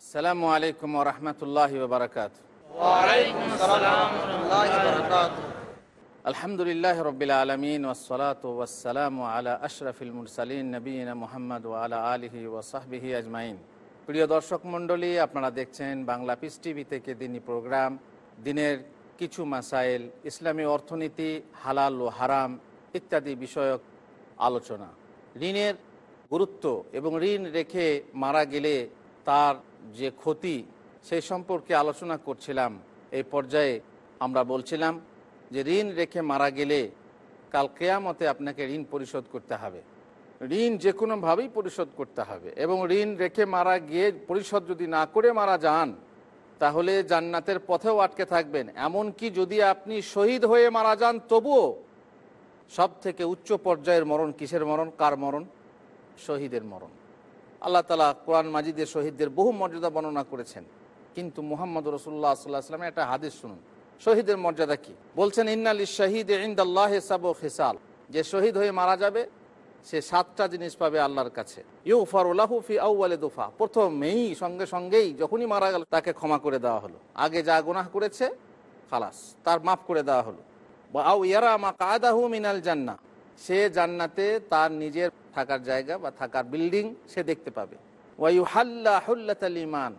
আসসালামু আলাইকুম রহমতুল্লাহ বারকাত। আলহামদুলিল্লাহ রবিল আলমিন ওসলাত ওসালাম আলা আশরফিল মুরসালিন নবীন মোহাম্মদ আলা আলহি ওসাহবিহি আজমাইন। প্রিয় দর্শক মণ্ডলী আপনারা দেখছেন বাংলা পিস টিভি থেকে দিনী প্রোগ্রাম দিনের কিছু মাসাইল ইসলামী অর্থনীতি হালাল ও হারাম ইত্যাদি বিষয়ক আলোচনা। ঋণের গুরুত্ব এবং ঋণ রেখে মারা গেলে তার যে ক্ষতি সেই সম্পর্কে আলোচনা করছিলাম এই পর্যায়ে আমরা বলছিলাম যে ঋণ রেখে মারা গেলে কাল কেয়ামতে আপনাকে ঋণ পরিশোধ করতে হবে। ঋণ যে কোনোভাবেই পরিশোধ করতে হবে এবং ঋণ রেখে মারা গিয়ে পরিশোধ যদি না করে মারা যান, তাহলে জান্নাতের পথেও আটকে থাকবেন। এমনকি যদি আপনি শহীদ হয়ে মারা যান, তবুও সব থেকে উচ্চ পর্যায়ের মরণ কিসের মরণ? কার মরণ? শহীদের মরণ। আল্লাহ তালা কোরআন মাজিদের শহীদদের বহু মর্যাদা বর্ণনা করেছেন। কিন্তু মোহাম্মদ রসুল্লাহ সাল্লাহ আসলামের একটা হাদিস শুনুন। শহীদের মর্যাদা কি? বলছেন ইন্নালি শহীদ ইন্দাল্লাহ সাবো খেসাল। যে শহীদ হয়ে মারা যাবে, সে সাতটা জিনিস পাবে আল্লাহর কাছে। ইউফার ফি আউ্বালে দুফা। প্রথমেই, সঙ্গে সঙ্গেই যখনই মারা গেল, তাকে ক্ষমা করে দেওয়া হলো। আগে যা গুনাহ করেছে, খালাস, তার মাফ করে দেওয়া হলো। বা আউ ইয়ারা মা কায়দাহু মিনাল জান্না সে জান্নাতে তার নিজের থাকার জায়গা বা থাকার বিল্ডিং সে দেখতে পাবে। ওয়াইউ হাল্লা হুল্লাতাল ইমান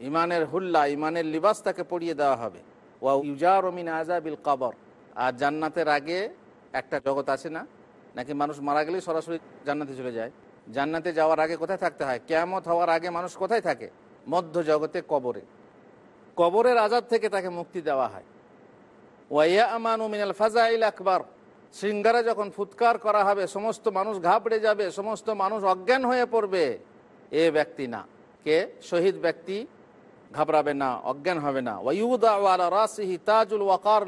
ইমানের হুল্লা ইমানের লিবাস তাকে পরিয়ে দেওয়া হবে। ওয়া ইউজার মিন আজাবিল কবর, আর জান্নাতের আগে একটা জগৎ আছে না, নাকি মানুষ মারা গেলেই সরাসরি জান্নাতে চলে যায়? জান্নাতে যাওয়ার আগে কোথায় থাকতে হয়? কেয়ামত হওয়ার আগে মানুষ কোথায় থাকে? মধ্য জগতে কবরে। কবরের আজাদ থেকে তাকে মুক্তি দেওয়া হয়। ওয়াইয়া আমানু মিনাল ফাজাইল আকবর শৃঙ্গারে যখন ফুৎকার করা হবে, সমস্ত মানুষ ঘাবড়ে যাবে, সমস্ত মানুষ অজ্ঞান হয়ে পড়বে, এ ব্যক্তি না। কে? শহীদ ব্যক্তি ঘাবড়াবে না, অজ্ঞান হবে না। ওয়ুদা ওয়াকার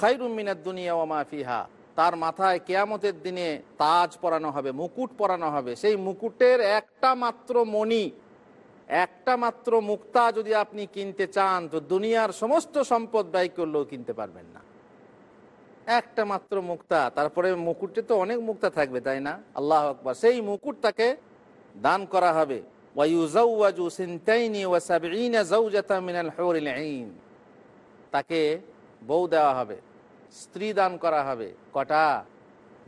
খাইরুম দুনিয়া ওয়া তার মাথায় কেয়ামতের দিনে তাজ পরানো হবে, মুকুট পরানো হবে। সেই মুকুটের একটা মাত্র মণি, একটা মাত্র মুক্তা যদি আপনি কিনতে চান, তো দুনিয়ার সমস্ত সম্পদ ব্যয় করলেও কিনতে পারবেন না। একটা মাত্র মুক্তা, তারপরে মুকুটে তো অনেক মুক্তা থাকবে, তাই না? আল্লাহ আকবর। সেই মুকুট তাকে দান করা হবে। তাকে বউ দেওয়া হবে, স্ত্রী দান করা হবে, কটা?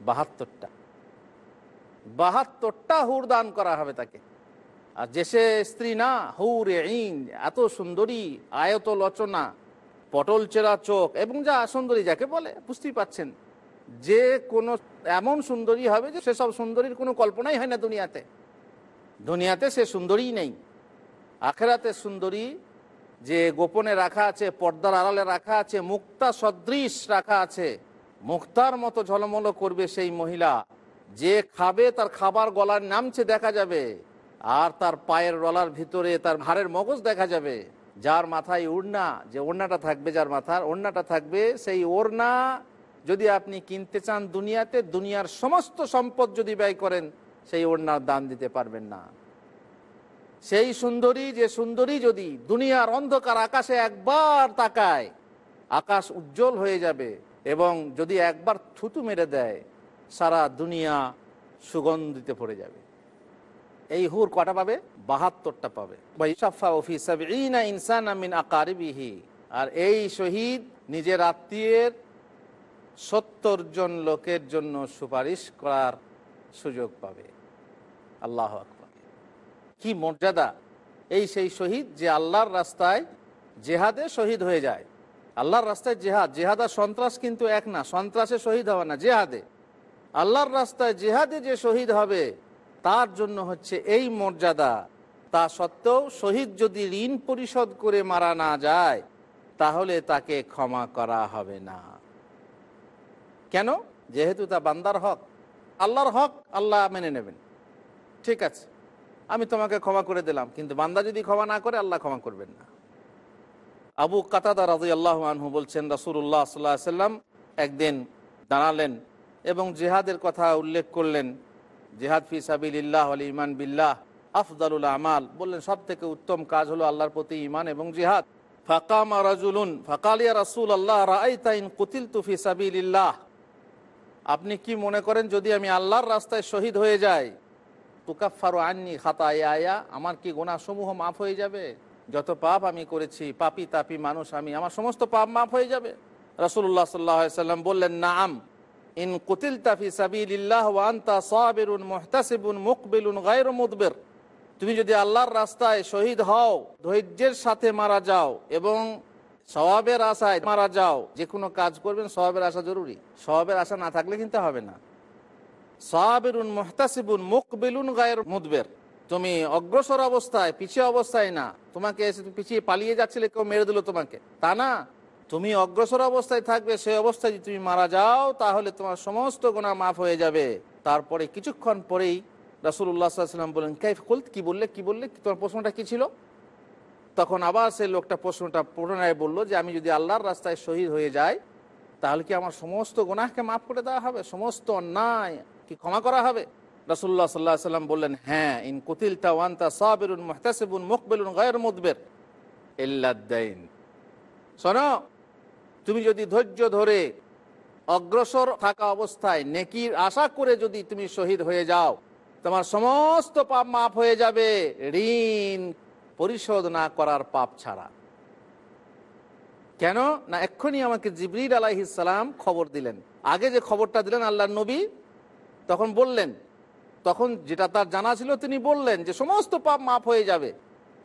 বাহাত্তরটা। বাহাত্তরটা হুর দান করা হবে তাকে। আর যে সে স্ত্রী না, হুর এত সুন্দরী আয়ত লচনা পটল চেরা চোখ এবং যা সুন্দরী যাকে বলে, বুঝতেই পাচ্ছেন যে কোনো এমন সুন্দরী হবে যে সেসব সুন্দরীর কোনো কল্পনাই হয় না দুনিয়াতে। দুনিয়াতে সে সুন্দরী নেই। আখেরাতে সুন্দরী যে গোপনে রাখা আছে, পর্দার আড়ালে রাখা আছে, মুক্তা সদৃশ রাখা আছে, মুক্তার মতো ঝলমলো করবে সেই মহিলা। যে খাবে তার খাবার গলার নামছে দেখা যাবে, আর তার পায়ের রলার ভিতরে তার হাড়ের মগজ দেখা যাবে। যার মাথায় ওড়না, যে ওড়নাটা থাকবে যার মাথার ওড়নাটা থাকবে, সেই ওড়না যদি আপনি কিনতে চান দুনিয়াতে, দুনিয়ার সমস্ত সম্পদ যদি ব্যয় করেন, সেই ওড়নার দাম দিতে পারবেন না। সেই সুন্দরী, যে সুন্দরী যদি দুনিয়ার অন্ধকার আকাশে একবার তাকায়, আকাশ উজ্জ্বল হয়ে যাবে এবং যদি একবার থুতু মেরে দেয়, সারা দুনিয়া সুগন্ধিতে পড়ে যাবে। এই হুর কটা পাবে? বাহাত্তরটা পাবে। ইনসান আমিন আকারিবিহি। আর এই শহীদ নিজের আত্মীয়ের সত্তর জন লোকের জন্য সুপারিশ করার সুযোগ পাবে। আল্লাহ আকবর। কি মর্যাদা। এই সেই শহীদ যে আল্লাহর রাস্তায় জেহাদে শহীদ হয়ে যায়। আল্লাহর রাস্তায় জেহাদ। জেহাদ আর সন্ত্রাস কিন্তু এক না। সন্ত্রাসে শহীদ হবে না। জেহাদে। আল্লাহর রাস্তায় জেহাদে যে শহীদ হবে তার জন্য হচ্ছে এই মর্যাদা। তা সত্ত্বেও শহীদ যদি ঋণ পরিশোধ করে মারা না যায়, তাহলে তাকে ক্ষমা করা হবে না। কেন? যেহেতু তা বান্দার হক। আল্লাহর হক আল্লাহ মেনে নেবেন। ঠিক আছে। আমি তোমাকে ক্ষমা করে দিলাম, কিন্তু বান্দা যদি ক্ষমা না করে, আল্লাহ ক্ষমা করবেন না। আবু কাতাদা রাজু আল্লাহ আনহু বলছেন রাসুল্লাহ সাল্লাহ সাল্লাম একদিন দাঁড়ালেন এবং জেহাদের কথা উল্লেখ করলেন। জেহাদ ফি সাবিল্লাহ আল ইমান বিল্লাহ, আফদালুল আমাল। বললেন সব থেকে উত্তম কাজ হলো আল্লাহর প্রতি ইমান এবং জিহাদ। ফাকামা রাজুলুন, ফাকালিয়া রাসুল আল্লাহ রাইতাইন কুতিল তুফি সাবিল্লাহ আপনি কি মনে করেন, যদি আমি আল্লাহর রাস্তায় শহীদ হয়ে যাই তুকাফারো আননি খাতায় আয়া আমার কি গোনা সমূহ মাফ হয়ে যাবে? যত পাপ আমি করেছি, পাপি তাপি মানুষ আমি, আমার সমস্ত পাপ মাফ হয়ে যাবে? রসুল্লাহ সাল্লাহ সাল্লাম বললেন নাম ইন কুতিল তাফি সাবিল্লাহ ওয়ান্তা সাবিরুন মুহতাসিবুন মুকবিলুন গায়র মুদবের। তুমি যদি আল্লাহর রাস্তায় শহীদ হও, ধৈর্যের সাথে মারা যাও এবং স্বভাবের আশায় মারা যাও, যে কোনো কাজ করবেন স্বভাবের আশা জরুরি। স্বভাবের আশা না থাকলে কিন্তু হবে না। সাহাবেরুন মোহতাসিবুন মুকবিলুন গায়ের মুদবের। তুমি অগ্রসর অবস্থায়, পিছিয়ে অবস্থায় না। তোমাকে এসে পিছিয়ে পালিয়ে যাচ্ছিলে, কেউ মেরে দিল তোমাকে। তা না। তুমি অগ্রসর অবস্থায় থাকবে সেই অবস্থায় যদি তুমি মারা যাও, তাহলে তোমার সমস্ত গোনা মাফ হয়ে যাবে। তারপরে কিছুক্ষণ পরেই রাসুল্লাহ সাল্লাম বললেন, কাইফ কুল কি বললে কি বললে? তোমার প্রশ্নটা কি ছিল? তখন আবার সেই লোকটা প্রশ্নটা পুনরায় বলল যে, আমি যদি আল্লাহর রাস্তায় শহীদ হয়ে যাই, তাহলে কি আমার সমস্ত গুনাহকে মাফ করে দেওয়া হবে? সমস্ত অন্যায় কি ক্ষমা করা হবে? রসুল্লাহ সাল্লাহ সাল্লাম বললেন হ্যাঁ ইন কুতিল তাওয়ান্তা সাবিরুন মুহতাসিবুন মুকবিলুন গায়ের মুদবের ইল্লাদ্দাইন। শোনো তুমি যদি ধৈর্য ধরে অগ্রসর থাকা অবস্থায় নেকির আশা করে যদি তুমি শহীদ হয়ে যাও, তোমার সমস্ত পাপ মাফ হয়ে যাবে। ঋণ পরিশোধ না করার পাপ ছাড়া। কেন? না, এক্ষুনি আমাকে জিবরির আলাইহিসালাম খবর দিলেন। আগে যে খবরটা দিলেন আল্লাহ নবী, তখন বললেন, তখন যেটা তার জানা ছিল তিনি বললেন যে সমস্ত পাপ মাফ হয়ে যাবে।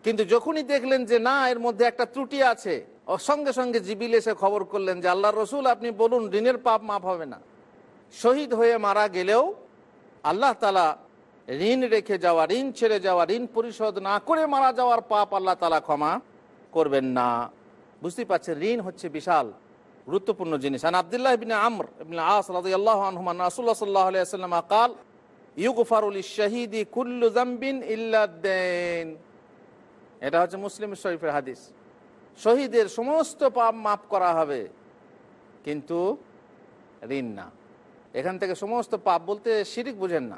কিন্তু যখনই দেখলেন যে না, এর মধ্যে একটা ত্রুটি আছে সঙ্গে সঙ্গে জিবিল এসে খবর করলেন যে আল্লাহ রসুল, আপনি বলুন, ঋণের পাপ মাফ হবে না। শহীদ হয়ে মারা গেলেও আল্লাহ তালা ঋণ রেখে যাওয়া, ঋণ ছেড়ে যাওয়া, ঋণ পরিশোধ না করে মারা যাওয়ার পাপ আল্লাহ তালা ক্ষমা করবেন না। বুঝতেই পারছেন, ঋণ হচ্ছে বিশাল, গুরুত্বপূর্ণ জিনিস। আন আবদুল্লাহ ইবিন আমর ইবিন আসল্লাহ আনহুমান রাসুল্লাহ সাল্লাহ আলিয়া আকাল ইউগফারুল শাহিদি কুল্লু জাম্বিন ইল্লাদ্দেন এটা হচ্ছে মুসলিম শরীফের হাদিস। শহীদের সমস্ত পাপ মাফ করা হবে, কিন্তু ঋণ না। এখান থেকে সমস্ত পাপ বলতে শিরিক বুঝেন না।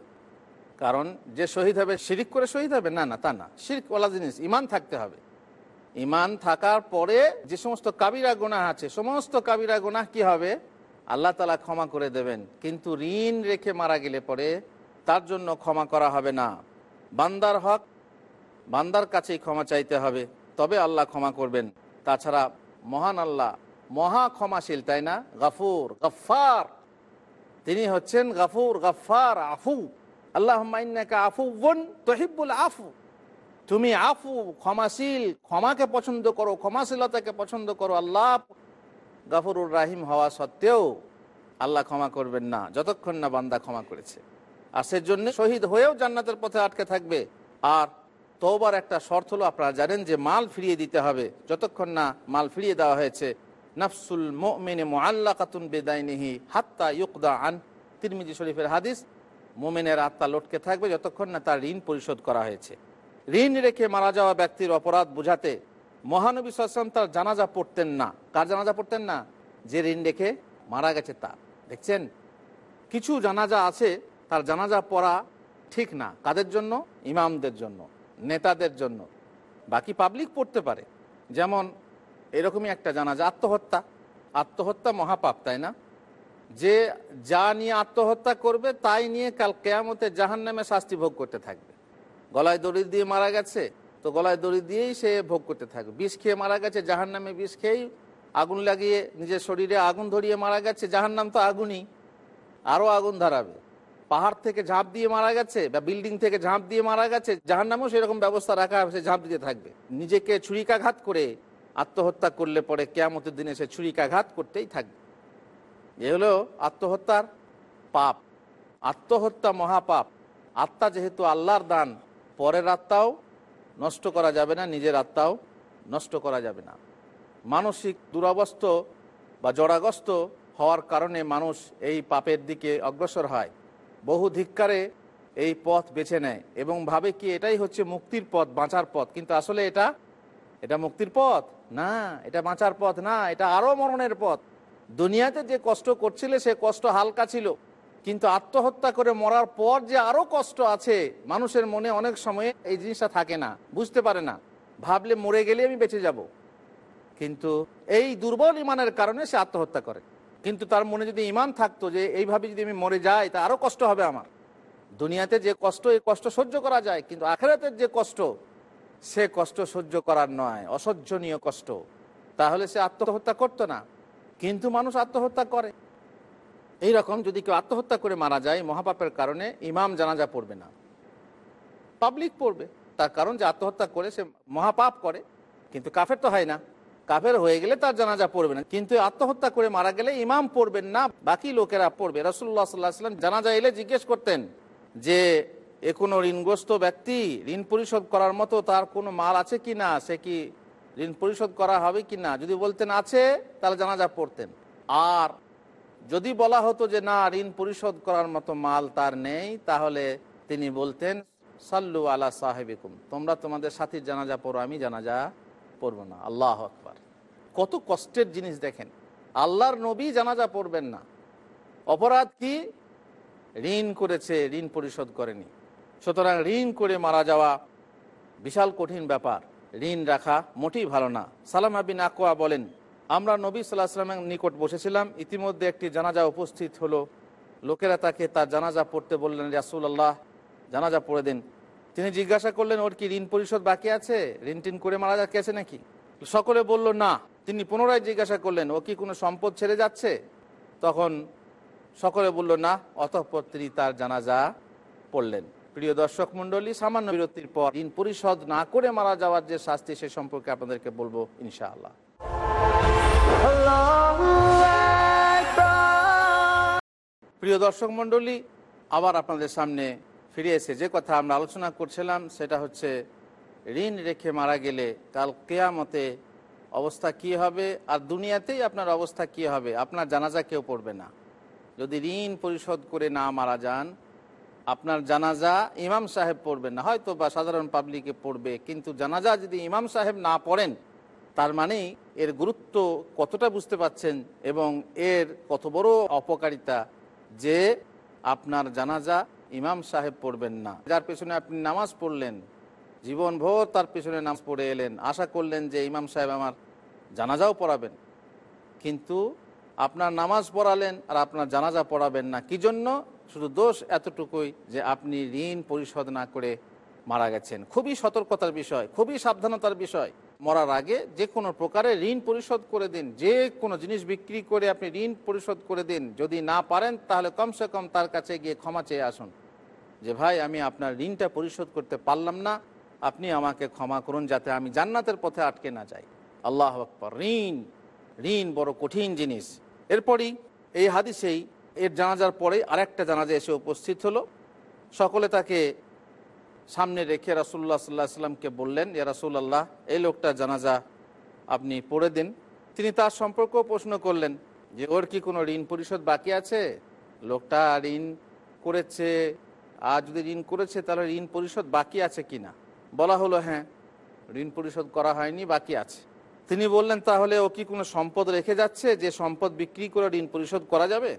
কারণ যে শহীদ হবে, শিরিক করে শহীদ হবে? না না, তা না। শিরিক ওলা জিনিস ইমান থাকতে হবে। ইমান থাকার পরে যে সমস্ত কাবিরা গোনাহ আছে, সমস্ত কাবিরা গোনাহ কি হবে? আল্লাহ তালা ক্ষমা করে দেবেন। কিন্তু ঋণ রেখে মারা গেলে পরে তার জন্য ক্ষমা করা হবে না। বান্দার হক, বান্দার কাছেই ক্ষমা চাইতে হবে। তবে আল্লাহ ক্ষমা করবেন। তাছাড়া মহান আল্লাহ, মহা ক্ষমাশীল, তাই না? গাফুর গফার তিনি হচ্ছেন গাফুর গফার আফু। আল্লাহ আফু বোন তহিবুল আফু। তুমি আফু, ক্ষমাশীল, ক্ষমাকে পছন্দ করো, ক্ষমাশীলতাকে পছন্দ করো, আল্লাহ গাফুরুর রাহিম হওয়া সত্ত্বেও আল্লাহ ক্ষমা করবেন না, যতক্ষণ না বান্দা ক্ষমা করেছে। আর সেজন্য শহীদ হয়েও জান্নাতের পথে আটকে থাকবে। আর তোবার একটা শর্ত হলো, আপনারা জানেন যে মাল ফিরিয়ে দিতে হবে। যতক্ষণ না মাল ফিরিয়ে দেওয়া হয়েছে, নাফসুল মোমেনে মোয়াল্লা কাতুন বেদাইনিহি হাত্তা ইউকদা আন। তিরমিজি শরীফের হাদিস, মোমেনের আত্মা লটকে থাকবে যতক্ষণ না তার ঋণ পরিশোধ করা হয়েছে। ঋণ রেখে মারা যাওয়া ব্যক্তির অপরাধ বোঝাতে মহানবী সাল্লাম তার জানাজা পড়তেন না। কার জানাজা পড়তেন না? যে ঋণ রেখে মারা গেছে তা দেখছেন? কিছু জানাজা আছে, তার জানাজা পড়া ঠিক না। কাদের জন্য? ইমামদের জন্য। নেতাদের জন্য। বাকি পাবলিক পড়তে পারে। যেমন এরকমই একটা জানাজা, আত্মহত্যা। আত্মহত্যা মহাপাপ, তাই না? যে যা নিয়ে আত্মহত্যা করবে, তাই নিয়ে কাল কেয়ামতে জাহান নামে শাস্তি ভোগ করতে থাকবে। গলায় দড়ি দিয়ে মারা গেছে, তো গলায় দড়ি দিয়েই সে ভোগ করতে থাকবে। বিষ খেয়ে মারা গেছে জাহান নামে বিষ খেয়েই আগুন লাগিয়ে নিজের শরীরে আগুন ধরিয়ে মারা গেছে জাহান নাম তো আগুনই। আরও আগুন ধরাবে। পাহাড় থেকে ঝাঁপ দিয়ে মারা গেছে বা বিল্ডিং থেকে ঝাঁপ দিয়ে মারা গেছে জাহান নামেও সেরকম ব্যবস্থা রাখা সে ঝাঁপ দিতে থাকবে। নিজেকে ছুরিকাঘাত করে আত্মহত্যা করলে পরে কেয়ামতের দিনে সে ছুরিকাঘাত করতেই থাকবে। এ হলো আত্মহত্যার পাপ। আত্মহত্যা মহাপাপ। আত্মা যেহেতু আল্লাহর দান, পরের আত্মাও নষ্ট করা যাবে না, নিজের আত্মাও নষ্ট করা যাবে না। মানসিক দুরবস্থ বা জড়াগ্রস্ত হওয়ার কারণে মানুষ এই পাপের দিকে অগ্রসর হয়। বহু ধিক্কারে এই পথ বেছে নেয় এবং ভাবে কি এটাই হচ্ছে মুক্তির পথ, বাঁচার পথ। কিন্তু আসলে এটা এটা মুক্তির পথ? না, এটা বাঁচার পথ না, এটা আরও মরণের পথ। দুনিয়াতে যে কষ্ট করছিলে সে কষ্ট হালকা ছিল, কিন্তু আত্মহত্যা করে মরার পর যে আরও কষ্ট আছে, মানুষের মনে অনেক সময়ে এই জিনিসটা থাকে না, বুঝতে পারে না। ভাবলে মরে গেলে আমি বেঁচে যাব। কিন্তু এই দুর্বল ইমানের কারণে সে আত্মহত্যা করে। কিন্তু তার মনে যদি ইমান থাকতো যে এইভাবে যদি আমি মরে যাই, তা আরও কষ্ট হবে আমার। দুনিয়াতে যে কষ্ট, এই কষ্ট সহ্য করা যায়, কিন্তু আখেরাতের যে কষ্ট, সে কষ্ট সহ্য করার নয়, অসহ্যনীয় কষ্ট। তাহলে সে আত্মহত্যা করতো না। কিন্তু মানুষ আত্মহত্যা করে। এই রকম যদি কেউ আত্মহত্যা করে মারা যায়, মহাপাপের কারণে ইমাম জানাজা পড়বে না। পাবলিক পড়বে। তার কারণ যে আত্মহত্যা করে, সে মহাপাপ করে, কিন্তু কাফের তো হয় না। কাফের হয়ে গেলে তার জানাজা পড়বে না। কিন্তু আত্মহত্যা করে মারা গেলে ইমাম পড়বেন না, বাকি লোকেরা পড়বে। রসুল্লাহ সাল্লাহ সাল্লাম জানাজা এলে জিজ্ঞেস করতেন যে, এ কোনো ঋণগ্রস্ত ব্যক্তি? ঋণ পরিশোধ করার মতো তার কোনো মাল আছে কি না? সে কি ঋণ পরিশোধ করা হবে কি না? যদি বলতেন, আছে তাহলে জানাজা পড়তেন। আর যদি বলা হতো যে, না, ঋণ পরিশোধ করার মতো মাল তার নেই তাহলে তিনি বলতেন, সাল্লু আলা সাহেবিকুম, তোমরা তোমাদের সাথীর জানাজা পড়ো, আমি জানাজা পড়ব না। আল্লাহ কত কষ্টের জিনিস দেখেন। আল্লাহর নবী জানাজা পড়বেন না। অপরাধ কি? ঋণ করেছে, ঋণ পরিশোধ করেনি। সুতরাং ঋণ করে মারা যাওয়া বিশাল কঠিন ব্যাপার। ঋণ রাখা মোটেই ভালো না। সালাম বিন আকোয়া বলেন, আমরা নবী সাল্লাহ সাল্লামের নিকট বসেছিলাম। ইতিমধ্যে একটি জানাজা উপস্থিত হলো। লোকেরা তাকে তার জানাজা পড়তে বললেন রাসুল্লাহ জানাজা পড়ে দিন। তিনি জিজ্ঞাসা করলেন, ওর কি ঋণ পরিশোধ বাকি আছে? ঋণ টিন করে মারা যাচ্ছে নাকি? সকলে বলল, না। তিনি পুনরায় জিজ্ঞাসা করলেন, ও কি কোনো সম্পদ ছেড়ে যাচ্ছে? তখন সকলে বলল, না। অতঃপর তিনি তার জানাজা পড়লেন। প্রিয় দর্শক মন্ডলী সামান্য বিরতির পর ঋণ পরিশোধ না করে মারা যাওয়ার যে শাস্তি, সে সম্পর্কে আপনাদেরকে বলব ইনশাআল্লাহ। প্রিয় দর্শক মন্ডলী আবার আপনাদের সামনে ফিরে এসে যে কথা আমরা আলোচনা করছিলাম, সেটা হচ্ছে, ঋণ রেখে মারা গেলে কাল কেয়ামতে অবস্থা কি হবে? আর দুনিয়াতেই আপনার অবস্থা কি হবে? আপনার জানাজা কেউ পড়বে না। যদি ঋণ পরিশোধ করে না মারা যান, আপনার জানাজা ইমাম সাহেব পড়বেন না। হয়তো বা সাধারণ পাবলিকে পড়বে, কিন্তু জানাজা যদি ইমাম সাহেব না পড়েন, তার মানে এর গুরুত্ব কতটা বুঝতে পাচ্ছেন এবং এর কত বড় অপকারিতা যে আপনার জানাজা ইমাম সাহেব পড়বেন না। যার পেছনে আপনি নামাজ পড়লেন জীবন ভোর তার পেছনে নামাজ পড়ে এলেন। আশা করলেন যে ইমাম সাহেব আমার জানাজাও পড়াবেন। কিন্তু আপনার নামাজ পড়ালেন আর আপনার জানাজা পড়াবেন না। কি জন্য? শুধু দোষ এতটুকুই যে আপনি ঋণ পরিশোধ না করে মারা গেছেন। খুবই সতর্কতার বিষয়, খুবই সাবধানতার বিষয়। মরার আগে যে কোনো প্রকারে ঋণ পরিশোধ করে দিন। যে কোনো জিনিস বিক্রি করে আপনি ঋণ পরিশোধ করে দিন। যদি না পারেন, তাহলে কমসে কম তার কাছে গিয়ে ক্ষমা চেয়ে আসুন। যে, ভাই, আমি আপনার ঋণটা পরিশোধ করতে পারলাম না। আপনি আমাকে ক্ষমা করুন যাতে আমি জান্নাতের পথে আটকে না যাই। আল্লাহ আকবর। ঋণ ঋণ বড় কঠিন জিনিস। এরপরই এই হাদিসেই এর জানাজার পরে আরেকটা জানাজা এসে উপস্থিত হলো। সকলে তাকে সামনে রেখে রাসুল্লাহ সাল্লাহ সাল্লামকে বললেন, ইয়া রাসুল্লাহ এই লোকটা জানাজা আপনি পড়ে দিন। তিনি তার সম্পর্কেও প্রশ্ন করলেন, যে ওর কি কোনো ঋণ পরিশোধ বাকি আছে? লোকটা ঋণ করেছে, আর যদি ঋণ করেছে তাহলে ঋণ পরিশোধ বাকি আছে কি না বলা হলো হ্যাঁ ঋণ পরিশোধ করা হয়নি, বাকি আছে। তিনি বললেন, তাহলে ও কি কোনো সম্পদ রেখে যাচ্ছে? যে সম্পদ বিক্রি করে ঋণ পরিশোধ করা যাবে?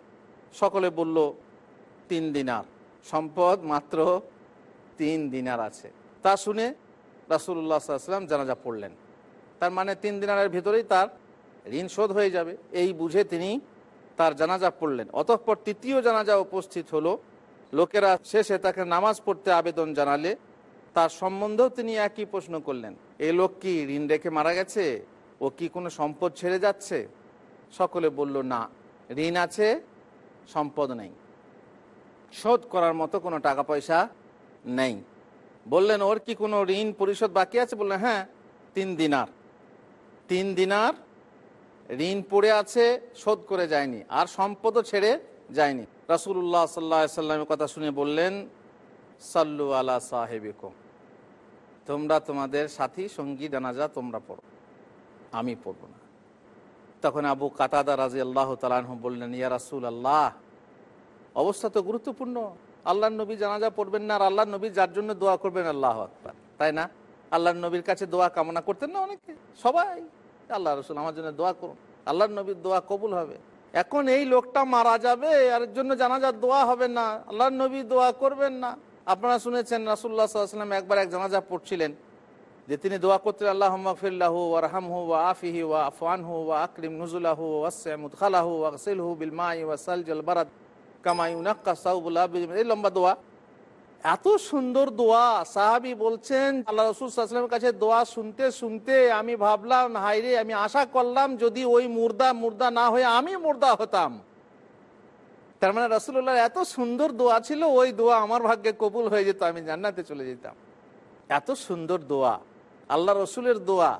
সকলে বলল, তিন দিনার। সম্পদ মাত্র তিন দিনার আছে। তা শুনে রাসুল্লাহ সাল্লাম জানাজা পড়লেন। তার মানে তিন দিনারের ভিতরেই তার ঋণ শোধ হয়ে যাবে। এই বুঝে তিনি তার জানাজা পড়লেন। অতঃপর তৃতীয় জানাজা উপস্থিত হলো। লোকেরা শেষে তাকে নামাজ পড়তে আবেদন জানালে। তার সম্বন্ধেও তিনি একই প্রশ্ন করলেন এই লোক কি ঋণ রেখে মারা গেছে? ও কি কোনো সম্পদ ছেড়ে যাচ্ছে? সকলে বলল, না, ঋণ আছে, সম্পদ নেই। শোধ করার মতো কোনো টাকা পয়সা নেই। বললেন, ওর কি কোনো ঋণ পরিশোধ বাকি আছে? বললেন হ্যাঁ তিন দিনার। তিন দিনার ঋণ পড়ে আছে, শোধ করে যায়নি, আর সম্পদও ছেড়ে যায়নি। রাসুল্লাহ সাল্লা সাল্লামের কথা শুনে বললেন, সাল্লু আলা সাহেবিকম। তোমরা তোমাদের সাথী সঙ্গী জানাজা তোমরা পড়ো। আমি পড়ব না। তখন আবু কাতাদা রাজি আল্লাহ তালাহ বললেন, ইয়া রাসুল আল্লাহ অবস্থা তো গুরুত্বপূর্ণ। আল্লাহ নবী জানাজা পড়বেন না, আর আল্লাহ নবী যার জন্য দোয়া করবেন, আল্লাহ আকবর। তাই না? আল্লাহ নবীর কাছে দোয়া কামনা করতেন না অনেকে? সবাই। আল্লাহ রসুল, আমার জন্য দোয়া করুন। আল্লাহ নবীর দোয়া কবুল হবে। এখন এই লোকটা মারা যাবে আর জন্য জানাজার দোয়া হবে না। আল্লাহ নবী দোয়া করবেন না। আপনারা শুনেছেন রাসুল্লাহ সাল্লাম একবার এক জানাজা পড়ছিলেন। যে তিনি দোয়া করতেন আল্লাহ ফিল্লাহু ওয়ারহামহু ওয়া আফিহি ওয়া আফওয়ানহু ওয়া আকরিম নুজুলাহু ওয়াসিমুদ খালাহু ওয়াসিলহু বিল মাই ওয়া সালজাল বারাদ কামাই উনাক্কা সাউবুল এই লম্বা দোয়া। এত সুন্দর দোয়া। সাহাবি বলছেন, আল্লাহ রসুল সাল্লামের কাছে দোয়া শুনতে শুনতে আমি ভাবলাম হাইরে আমি আশা করলাম যদি ওই মুর্দা মুর্দা না হয়ে আমি মুর্দা হতাম। তার মানে রসুল্লাহ এত সুন্দর দোয়া ছিল, ওই দোয়া আমার ভাগ্যে কবুল হয়ে যেত, আমি জান্নাতে চলে যেতাম। এত সুন্দর দোয়া। আল্লাহ রসুলের দোয়া,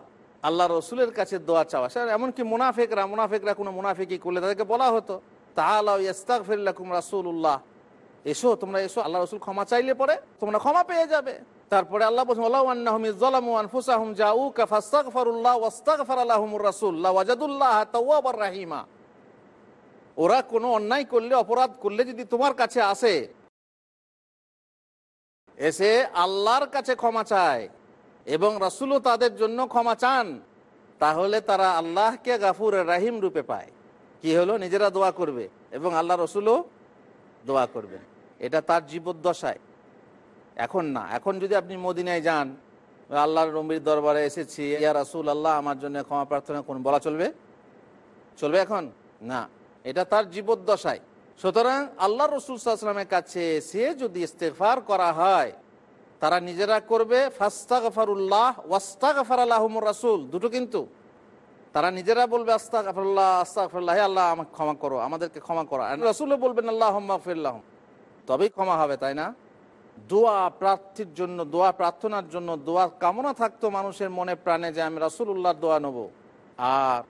আল্লাহ রসুলের কাছে দোয়া চাওয়া। স্যার, এমনকি মুনাফেকরা মুনাফেকরা কোনো মুনাফেকি করলে তাদেরকে বলা হতো তাহলে ইস্তাক ফিরলাকুম রাসুল্লাহ এসো, তোমরা এসো, আল্লাহ রসুল ক্ষমা চাইলে পরে তোমরা ক্ষমা পেয়ে যাবে। তারপরে আল্লাহ রাহিমা। ওরা কোনো অন্যায় করলে, অপরাধ করলে যদি তোমার কাছে আসে, এসে আল্লাহর কাছে ক্ষমা চায় এবং রাসুলও তাদের জন্য ক্ষমা চান, তাহলে তারা আল্লাহকে গাফুর রাহিম রূপে পায়। কি হলো? নিজেরা দোয়া করবে এবং আল্লাহ রসুলও দোয়া করবেন। এটা তার জীবদ্দশায়। এখন না, এখন যদি আপনি মদিনায় যান, আল্লাহর নবীর দরবারে এসেছি, ইয়া রাসুল আল্লাহ, আমার জন্য ক্ষমা প্রার্থনা কোন বলা চলবে? চলবে এখন? না, এটা তার জীবদ্দশায়। সুতরাং আল্লাহ রসুল সাল্লামের কাছে সে যদি ইস্তেফার করা হয় তারা নিজেরা করবে, ফাস্তাগফারুল্লাহ ওয়াস্তাগফার আল্লাহমুর রাসুল, দুটো কিন্তু। তারা নিজেরা বলবে, আস্তাগফারুল্লাহ, আস্তাগফিরুল্লাহ, হে আল্লাহ, আমাকে ক্ষমা করো, আমাদেরকে ক্ষমা করো। রাসুলও বলবেন আল্লাহ ফিল্লাহ তবেই ক্ষমা হবে, তাই না? দোয়া, প্রার্থীর জন্য দোয়া, প্রার্থনার জন্য দোয়ার কামনা থাকতো মানুষের মনে, প্রাণে যে আমি রাসুল্লাহর দোয়া নেব। আর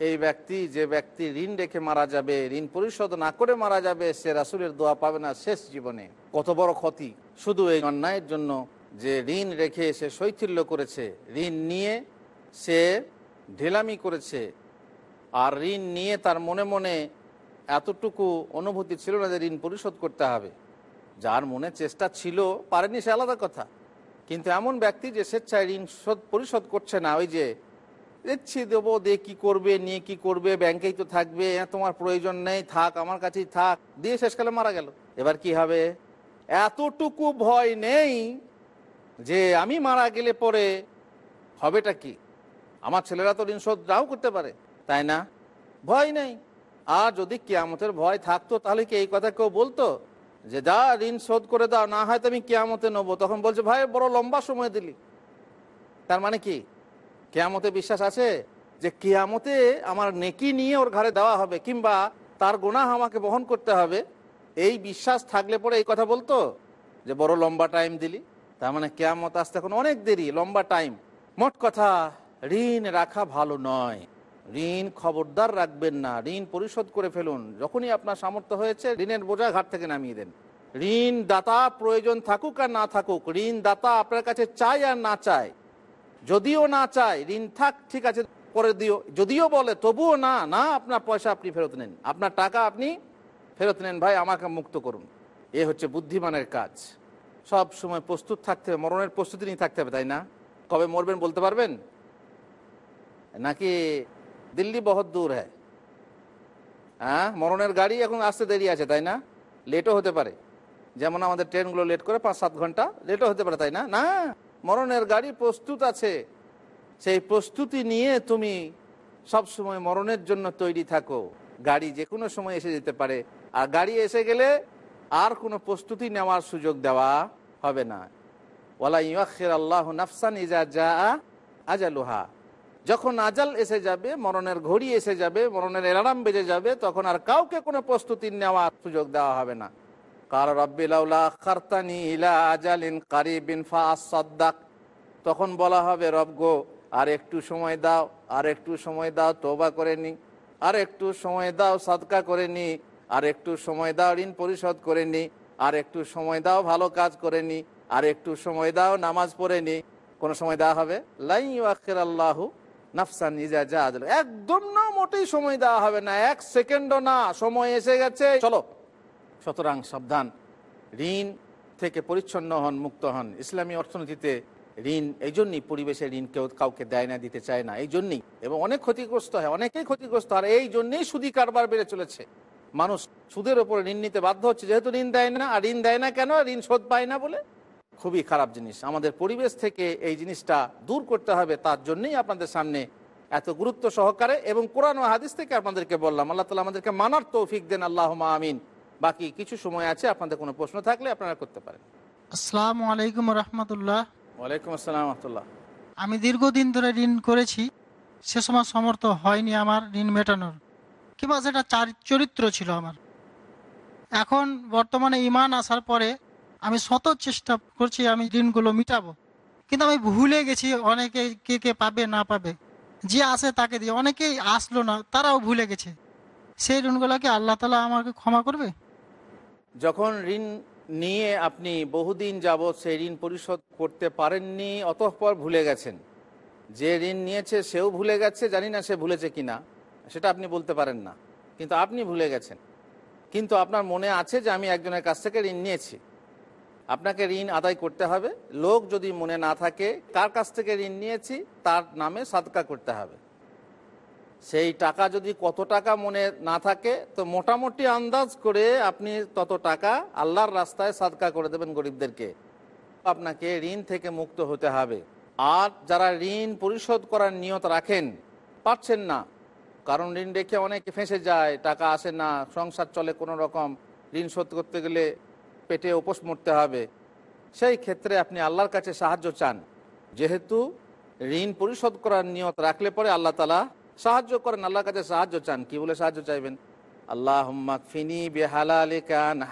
এই ব্যক্তি যে ব্যক্তি ঋণ রেখে মারা যাবে, ঋণ পরিশোধ না করে মারা যাবে, সে রাসুলের দোয়া পাবে না শেষ জীবনে। কত বড় ক্ষতি। শুধু এই অন্যায়ের জন্য যে ঋণ রেখে সে শৈথিল্য করেছে, ঋণ নিয়ে সে ঢেলামি করেছে। আর ঋণ নিয়ে তার মনে মনে এতটুকু অনুভূতি ছিল না যে ঋণ পরিশোধ করতে হবে। যার মনে চেষ্টা ছিল, পারেনি সে আলাদা কথা। কিন্তু এমন ব্যক্তি যে স্বেচ্ছায় ঋণ শোধ পরিশোধ করছে না, ওই যে দিচ্ছি দেবো দিয়ে কি করবে, নিয়ে কি করবে, ব্যাংকেই তো থাকবে তোমার প্রয়োজন নেই, থাক, আমার কাছেই থাক। দিয়ে শেষকালে মারা গেল। এবার কি হবে? এতটুকু ভয় নেই যে আমি মারা গেলে পরে হবেটা কি? আমার ছেলেরা তো ঋণ শোধ নাও করতে পারে, তাই না? ভয় নেই। আর যদি কেয়ামতের ভয় থাকতো, তাহলে কি এই কথা কেউ বলতো? যে যা ঋণ শোধ করে দাও, না হয় তো আমি কেয়ামতে নেব। তখন বলছে, ভাই, বড় লম্বা সময় দিলি। তার মানে কি? কেয়ামতে বিশ্বাস আছে যে কেয়ামতে আমার নেকি নিয়ে ওর ঘরে দেওয়া হবে কিংবা তার গুনাহ আমাকে বহন করতে হবে? এই বিশ্বাস থাকলে পরে এই কথা বলতো? যে বড় লম্বা টাইম দিলি, তার মানে কেয়ামত আসতে এখন অনেক দেরি, লম্বা টাইম মোট কথা, ঋণ রাখা ভালো নয়। ঋণ খবরদার রাখবেন না, ঋণ পরিশোধ করে ফেলুন। যখনই আপনার সামর্থ্য হয়েছে, ঋণের বোঝা ঘাট থেকে নামিয়ে দেন। ঋণ দাতা প্রয়োজন থাকুক আর না থাকুক ঋণ দাতা আপনার কাছে চায় আর না চায়। যদিও না চায়, ঋণ থাক, ঠিক আছে, করে দিও। যদিও বলে, তবুও না না, আপনার পয়সা আপনি ফেরত নেন। আপনার টাকা আপনি ফেরত নেন, ভাই, আমাকে মুক্ত করুন। এ হচ্ছে বুদ্ধিমানের কাজ। সব সময় প্রস্তুত থাকতে হবে, মরণের প্রস্তুতি নিয়ে থাকতে হবে, তাই না? কবে মরবেন বলতে পারবেন? নাকি দিল্লি বহুত দূর হ্যাঁ? হ্যাঁ মরণের গাড়ি এখন আসতে দেরি আছে, তাই না? লেটও হতে পারে। যেমন আমাদের ট্রেনগুলো লেট করে পাঁচ সাত ঘণ্টা লেটও হতে পারে, তাই না? না! মরণের গাড়ি প্রস্তুত আছে। সেই প্রস্তুতি নিয়ে তুমি সব সময় মরণের জন্য তৈরি থাকো। গাড়ি যে কোনো সময় এসে যেতে পারে। আর গাড়ি এসে গেলে আর কোনো প্রস্তুতি নেওয়ার সুযোগ দেওয়া হবে না। ওলা ইয়াক্ষের আল্লাহ নাফসান ইজা যা আজালুহা। যখন আজাল এসে যাবে, মরণের ঘড়ি এসে যাবে, মরণের এলারাম বেজে যাবে, তখন আর কাউকে কোনো প্রস্তুতি নেওয়ার সুযোগ দেওয়া হবে না। খারতানি ইলা আজালিন তখন বলা হবে, রব গো, আর একটু সময় দাও, আর একটু সময় দাও তোবা করে নি। আর একটু সময় দাও, সাদকা করে নি। আর একটু সময় দাও, ঋণ পরিশোধ করে নি। আর একটু সময় দাও, ভালো কাজ করে নি। আর একটু সময় দাও, নামাজ পড়ে নি। কোনো সময় দেওয়া হবে? লাই আখের আল্লাহ নাফসান একদম না, মোটেই সময় দেওয়া হবে না। এক সেকেন্ডও না, সময় এসে গেছে। চলো সুতরাং সাবধান। ঋণ থেকে পরিচ্ছন্ন হন, মুক্ত হন। ইসলামী অর্থনীতিতে ঋণ, এই জন্যই পরিবেশে ঋণ কেউ কাউকে দেয় না, দিতে চায় না, এই জন্যই। এবং অনেক ক্ষতিগ্রস্ত হয়, অনেকেই ক্ষতিগ্রস্ত, আর এই জন্যই সুদি কারবার বেড়ে চলেছে। মানুষ সুদের ওপরে ঋণ নিতে বাধ্য হচ্ছে, যেহেতু ঋণ দেয় না, আর ঋণ দেয় না কেন? ঋণ শোধ পায় না বলে? খুবই খারাপ জিনিস। আমাদের পরিবেশ থেকে এই জিনিসটা দূর করতে হবে, তার জন্যই আপনাদের সামনে এত গুরুত্ব সহকারে এবং কোরআন ও হাদিস থেকে আপনাদেরকে বললাম। আল্লাহ তালা আমাদেরকে মানার তৌফিক দেন। আল্লাহ আমিন। বাকি কিছু সময় আছে আপনাদের কোনো প্রশ্ন থাকলে আপনারা করতে পারেন। আসসালামু আলাইকুম রহমতুল্লাহ। ওয়ালাইকুম আসসালাম রহমতুল্লাহ। আমি দীর্ঘদিন ধরে ঋণ করেছি সে সময় সমর্থ হয়নি আমার ঋণ মেটানোর। কিংবা সেটা চার- চরিত্র ছিল আমার। এখন বর্তমানে ইমান আসার পরে আমি শত চেষ্টা করছি আমি ঋণগুলো মিটাবো। কিন্তু আমি ভুলে গেছি অনেকে কে কে পাবে না পাবে। যে আসে তাকে দিয়ে অনেকেই আসলো না তারাও ভুলে গেছে। সেই ঋণগুলোকে আল্লাহ তালা আমাকে ক্ষমা করবে? যখন ঋণ নিয়ে আপনি বহুদিন যাবৎ সেই ঋণ পরিশোধ করতে পারেননি, অতঃপর ভুলে গেছেন। যে ঋণ নিয়েছে সেও ভুলে গেছে, জানি না সে ভুলেছে কি না সেটা আপনি বলতে পারেন না। কিন্তু আপনি ভুলে গেছেন। কিন্তু আপনার মনে আছে যে আমি একজনের কাছ থেকে ঋণ নিয়েছি। আপনাকে ঋণ আদায় করতে হবে। লোক যদি মনে না থাকে, কার কাছ থেকে ঋণ নিয়েছি, তার নামে সাদকা করতে হবে। সেই টাকা যদি কত টাকা মনে না থাকে, তো মোটামুটি আন্দাজ করে আপনি তত টাকা আল্লাহর রাস্তায় সাদকা করে দেবেন গরিবদেরকে। আপনাকে ঋণ থেকে মুক্ত হতে হবে। আর যারা ঋণ পরিশোধ করার নিয়ত রাখেন, পারছেন না। কারণ ঋণ রেখে অনেকে ফেঁসে যায়, টাকা আসে না, সংসার চলে কোনো রকম ঋণ শোধ করতে গেলে পেটে উপোস মরতে হবে। সেই ক্ষেত্রে আপনি আল্লাহর কাছে সাহায্য চান। যেহেতু ঋণ পরিশোধ করার নিয়ত রাখলে পরে আল্লাহ তালা সাহায্য করেন, আল্লাহর কাছে সাহায্য চান। কি বলে সাহায্য চাইবেন? আল্লাহ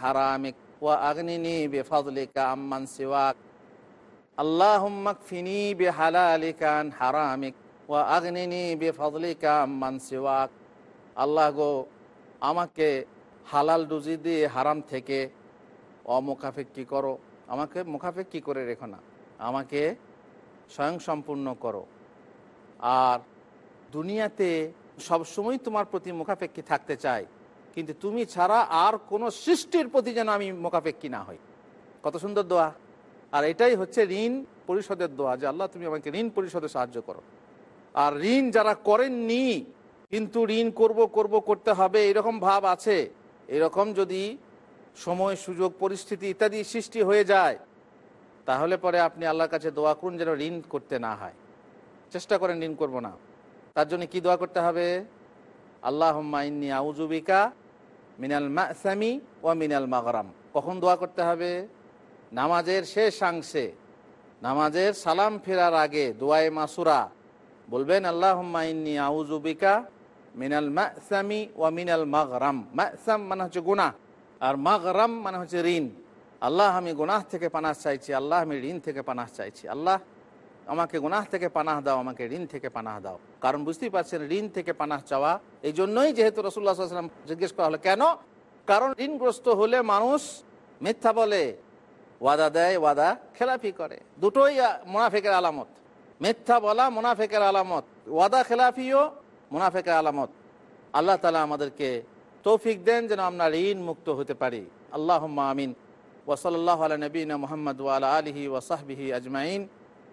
হারামিক ওয়া আল্লাহ ওয়া আল্লাহ গো, আমাকে হালাল রুজি দিয়ে হারাম থেকে অমুখাফেক্ষি করো। আমাকে মুখাফেক্ষি করে রেখো না। আমাকে স্বয়ং সম্পূর্ণ করো। আর দুনিয়াতে সবসময় তোমার প্রতি মুখাপেক্ষী থাকতে চাই কিন্তু তুমি ছাড়া আর কোনো সৃষ্টির প্রতি যেন আমি মুখাপেক্ষী না হই। কত সুন্দর দোয়া। আর এটাই হচ্ছে ঋণ পরিশোধের দোয়া যে আল্লাহ তুমি আমাকে ঋণ পরিশোধে সাহায্য করো। আর ঋণ যারা করেননি, কিন্তু ঋণ করব করব, করতে হবে, এরকম ভাব আছে। এরকম যদি সময়, সুযোগ, পরিস্থিতি ইত্যাদি সৃষ্টি হয়ে যায়, তাহলে পরে আপনি আল্লাহর কাছে দোয়া করুন যেন ঋণ করতে না হয়। চেষ্টা করেন ঋণ করব না। তার জন্য কি দোয়া করতে হবে? আল্লাহ ইন্নি আউজুবিকা মিনাল মাসামি ও মিনাল মাগরাম। কখন দোয়া করতে হবে? নামাজের শেষাংশে নামাজের সালাম ফেরার আগে দোয়ায়ে মাসুরা। বলবেন আল্লাহ ইন্নি আউজুবিকা মিনাল মাসামি ও মিনাল মাগরাম। মাসাম মানে হচ্ছে গুনাহ, আর মাগরাম মানে হচ্ছে ঋণ। আল্লাহ আমি গুনাহ থেকে পানাস চাইছি, আল্লাহ আমি ঋণ থেকে পানাস চাইছি। আল্লাহ আমাকে গুনাহ থেকে পানাহ দাও, আমাকে ঋণ থেকে পানাহ দাও। কারণ বুঝতেই পারছেন, ঋণ থেকে পানাহ চাওয়া এই জন্যই যেহেতু রসুল্লাহ জিজ্ঞেস করা হলো, কেন? কারণ ঋণগ্রস্ত হলে মানুষ মিথ্যা বলে, ওয়াদা দেয়, ওয়াদা খেলাফি করে। দুটোই মুনাফেকের আলামত। মিথ্যা বলা মুনাফেকের আলামত, ওয়াদা খেলাফিও মুনাফেকের আলামত। আল্লাহ তালা আমাদেরকে তৌফিক দেন যেন আমরা ঋণ মুক্ত হতে পারি। আল্লাহ আমিন। ওসলাল্লাহ আলা নবীনা মোহাম্মদ ওয়ালা আলহি ওসাহবিহি আজমাইন।